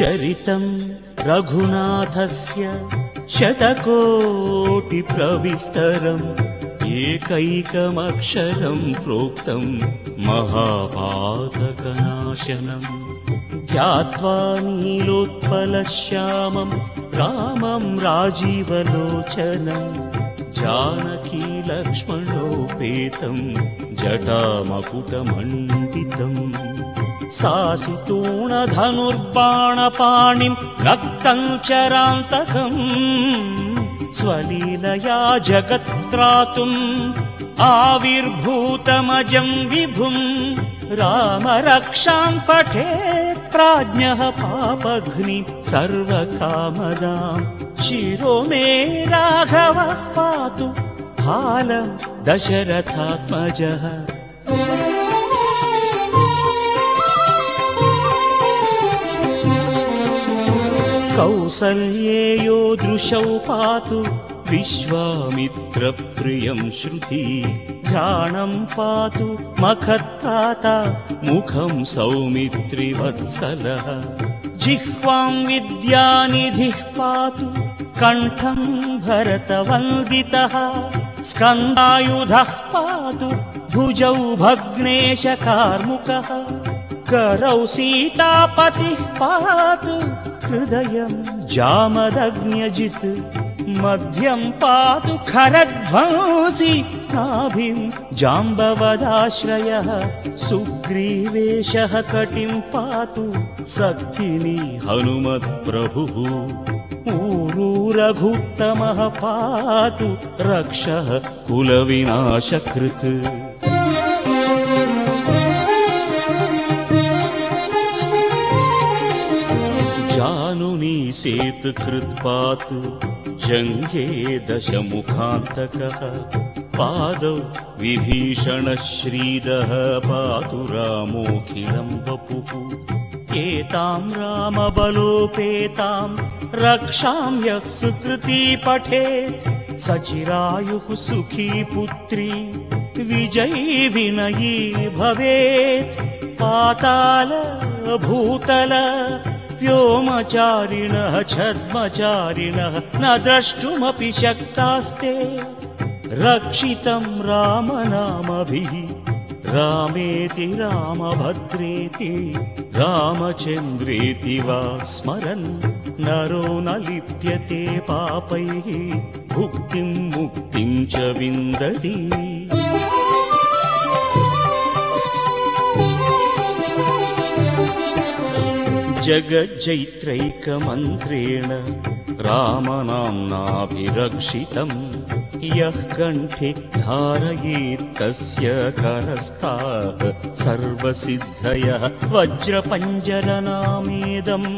चरितं रघुनाथस्य शतकोटिप्रविस्तरम् एकैकमक्षरं प्रोक्तं महापातकनाशनम् ध्यात्वा नीलोत्पलश्यामं रामं राजीवलोचनम् जानकी लक्ष्मणोपेतं जटामकुटमण्डितम् सासितूणधनुर्बाणपाणिं रक्तं चरान्तकम् स्वलीलया जगत्त्रातुम् आविर्भूतमजं विभुम् राम पठेत् प्राज्ञः पापघ्नि सर्वकामदां शिरो मे राघवः पातु फालं दशरथात्मजः कौसल्येयो दृशौ पातु विश्वामित्रप्रियं श्रुति घ्राणं पातु मखत्ताता मुखं सौमित्रिवत्सलः। जिह्वां विद्यानिधिः पातु कण्ठं भरतवन्दितः स्कन्दायुधः पातु भुजौ भग्नेशकार्मुकः करौ सीतापतिः पातु हृदयं जामदग्न्यजित् मध्यं पातु खरध्वंसि नाभिं जाम्बवदाश्रयः सुग्रीवेशः कटिं पातु सखिनि हनुमत्प्रभुः ऊरू रघुत्तमः पातु रक्षः कुलविनाशकृत् जानुनी सेतुकृत्पात् जङ्घे दशमुखान्तकः। पादौ विभीषणश्रीदः पातु रामोऽखिलं वपुः एतां रामबलोपेतां रक्षां यः सुकृती पठेत् सचिरायुः सुखी पुत्री विजयी विनयी भवेत्। पाताल भूतल व्योमचारिणः छद्मचारिणः न द्रष्टुमपि शक्तास्ते। रक्षितं रामनामभिः रामेति रामभद्रेति रामचन्द्रेति वा स्मरन्। नरो न लिप्यते पापैः भुक्तिं मुक्तिं च विन्दति जगज्जैत्रैकमन्त्रेण रामनाम्नाभिरक्षितम्। यः कण्ठे धारयेत् तस्य करस्ताः सर्वसिद्धयः वज्रपञ्जरनामेदम्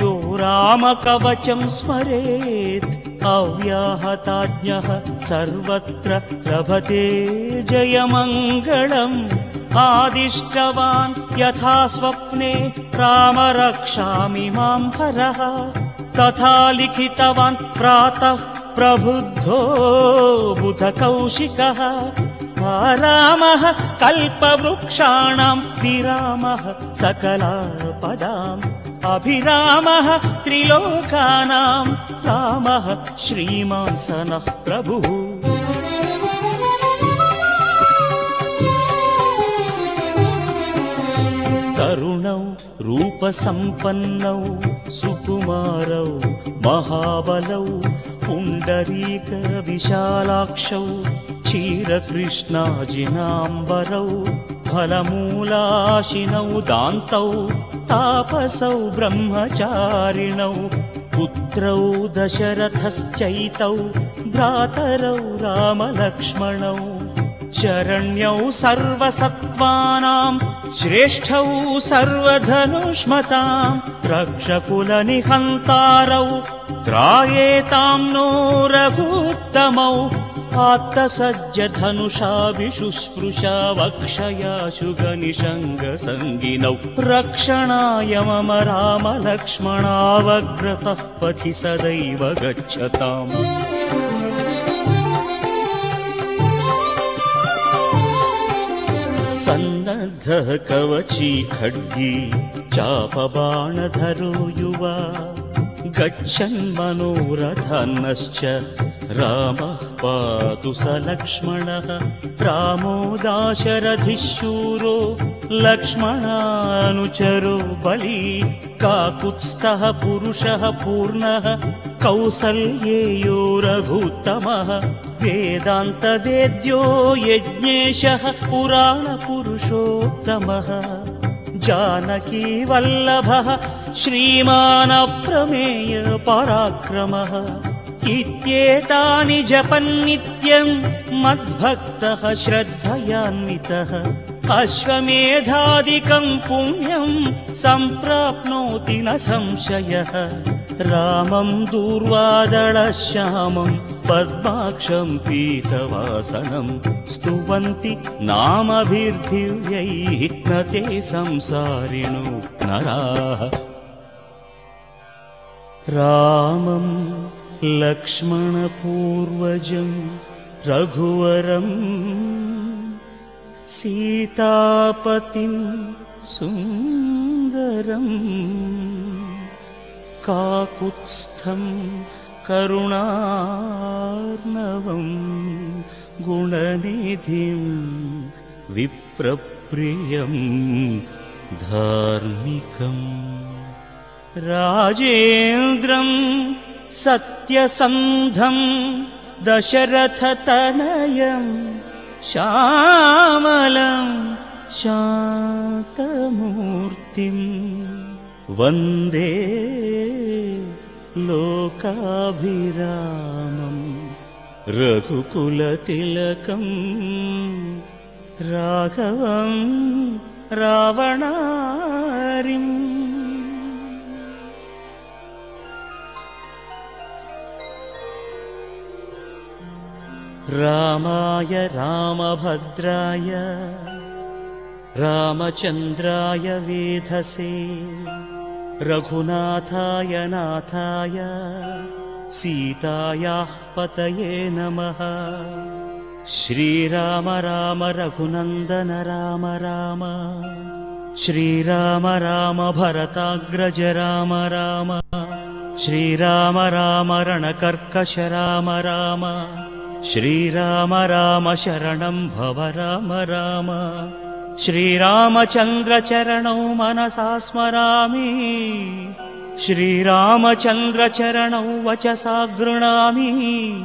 यो रामकवचं स्मरेत् अव्याहताज्ञः सर्वत्र लभते जयमङ्गलम् आदिष्टवान् यथा स्वप्ने राम रक्षामि मां हरः। तथा लिखितवान् प्रातः प्रबुद्धो बुधकौशिकः। रामः कल्पवृक्षाणां विरामः सकलापदाम्। अभिरामः त्रिलोकानां रामः श्रीमान् सनः प्रभुः रूपसम्पन्नौ सुकुमारौ महाबलौ पुण्डरीकविशालाक्षौ क्षीरकृष्णाजिनाम्बरौ फलमूलाशिनौ दान्तौ तापसौ ब्रह्मचारिणौ पुत्रौ दशरथश्चैतौ भ्रातरौ रामलक्ष्मणौ शरण्यौ सर्वसत्त्वानां श्रेष्ठौ सर्वधनुष्मतां रक्षकुलनिहन्तारौ त्रायेतां नो रघुत्तमौ आत्तसज्जधनुषा विशुस्पृशा वक्षया शुगनिषङ्गसङ्गिनौ रक्षणाय मम रामलक्ष्मणावग्रतः पथि सदैव गच्छताम् सन्नद्धः कवची खड्गी चापबाणधरो युवा। गच्छन् मनोरथन्नश्च रामः पातु स लक्ष्मणः। रामो दाशरथिशूरो लक्ष्मणानुचरो बली। काकुत्स्थः पुरुषः पूर्णः कौसल्येयो रघुत्तमः वेदान्तवेद्यो यज्ञेशः पुराणपुरुषोत्तमः। जानकी वल्लभः श्रीमानप्रमेय पराक्रमः। इत्येतानि जपन्नित्यम् मद्भक्तः श्रद्धयान्वितः। अश्वमेधादिकम् पुण्यम् सम्प्राप्नोति न संशयः रामम् दूर्वादळश्यामम् पद्माक्षम् पीतवासनम् स्तुवन्ति नामभिर्दिव्यैः न ते संसारिणो नराः। रामम् लक्ष्मणपूर्वजम् रघुवरम् सीतापतिम् सुन्दरम् काकुत्स्थम् करुणार्णवम् गुणनिधिम् विप्रप्रियम् धार्मिकम् राजेन्द्रम् सत्यसन्धम् दशरथतनयम् श्यामलम् शान्तमूर्तिम् वन्दे लोकाभिरामम् रघुकुलतिलकम् राघवम् रावणारिम्। रामाय रामभद्राय रामचन्द्राय वेधसे रघुनाथाय नाथाय सीतायाः पतये नमः। श्रीराम राम रघुनन्दन राम राम। श्रीराम राम भरताग्रज राम राम। श्रीराम राम रणकर्कश राम राम। श्रीराम राम शरणं भव राम राम श्रीरामचन्द्रचरणौ मनसा स्मरामि। श्रीरामचन्द्रचरणौ वचसा गृणामि।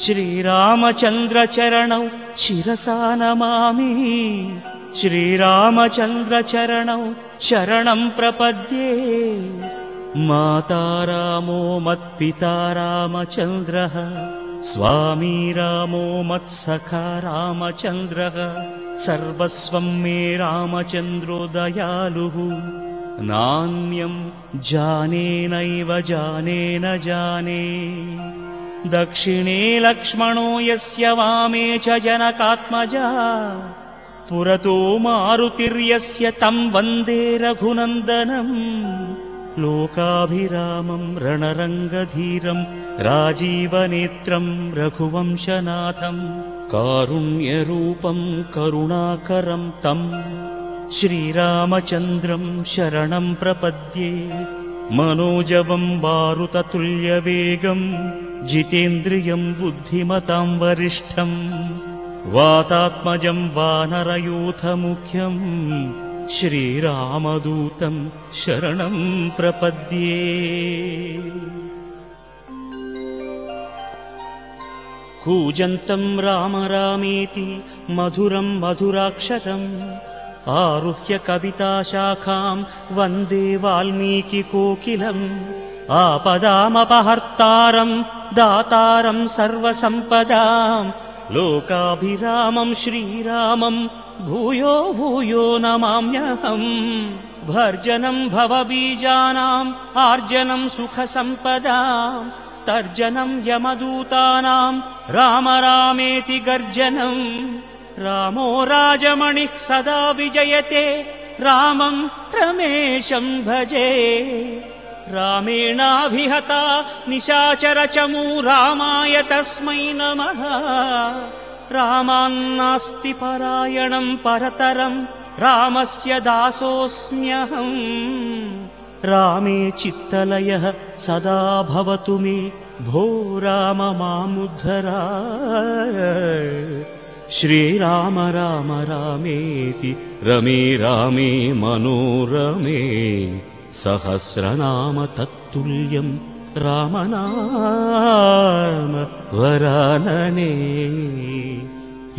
श्रीरामचन्द्रचरणौ शिरसा नमामि। श्रीरामचन्द्रचरणौ शरणं प्रपद्ये। माता रामो मत्पिता रामचन्द्रः। स्वामी रामो मत्सखा रामचन्द्रः सर्वस्वं मे रामचन्द्रो दयालुः नान्यं जानेनैव जाने न जाने। दक्षिणे लक्ष्मणो यस्य वामे च जनकात्मजा। पुरतो मारुतिर्यस्य तं वन्दे रघुनन्दनम् लोकाभिरामं रणरङ्गधीरं राजीवनेत्रं रघुवंशनाथं कारुण्यरूपं करुणाकरं तं श्रीरामचन्द्रं शरणं प्रपद्ये मनोजवं वारुततुल्यवेगं जितेन्द्रियं बुद्धिमतां वरिष्ठम् वातात्मजं वानरयूथमुख्यम् श्रीरामदूतं शरणं प्रपद्ये कूजन्तं राम रामेति मधुरं मधुराक्षरम्। आरुह्य कविताशाखां वन्दे वाल्मीकिकोकिलम्। आपदामपहर्तारं दातारं सर्वसम्पदाम्। लोकाभिरामं श्रीरामं भूयो भूयो नमाम्यहम्। भर्जनं भवबीजानाम् आर्जनं सुखसम्पदाम् तर्जनं यमदूतानां राम रामेति गर्जनम्। रामो राजमणिः सदा विजयते। रामं रमेशं भजे। रामेणाभिहता निशाचरचमू रामाय तस्मै नमः। रामान्नास्ति परायणं परतरं। रामस्य दासोऽस्म्यहम् रामे चित्तलयः सदा भवतु मे भो राम मामुद्धरा श्रीराम राम रामेति रमे रामे मनोरमे सहस्रनाम तत्तुल्यम् रामनाम वरानने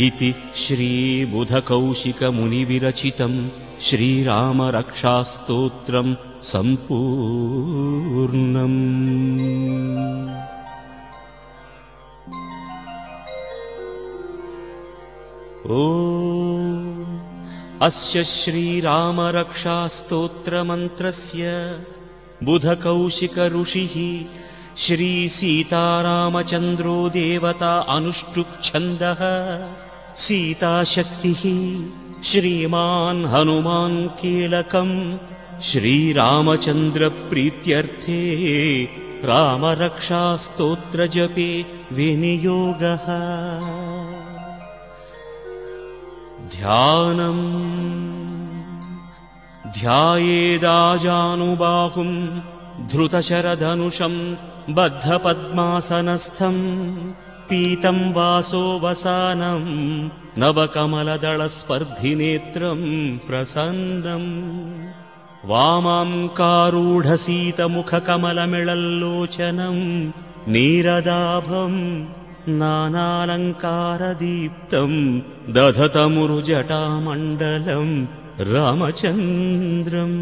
इति श्रीबुधकौशिकमुनिविरचितम् श्रीरामरक्षास्तोत्रम् ओ अस्य श्रीरामरक्षास्तोत्रमन्त्रस्य बुधकौशिकऋषिः श्रीसीतारामचन्द्रो देवता अनुष्टुप्छन्दः सीताशक्तिः श्रीमान् हनुमान् कीलकम् श्रीरामचन्द्रप्रीत्यर्थे रामरक्षास्तोत्रजपे विनियोगः। ध्यानम् ध्यायेदाजानुबाहुम् धृतशरधनुषम् बद्धपद्मासनस्थम् पीतम् वासोवसानम् नवकमलदळस्पर्धिनेत्रम् प्रसन्दम् वामाङ्कारूढसीतमुखकमलमिळल्लोचनम् नीरदाभम् नानालङ्कारदीप्तम् दधतमुरुजटामण्डलम् रामचन्द्रम्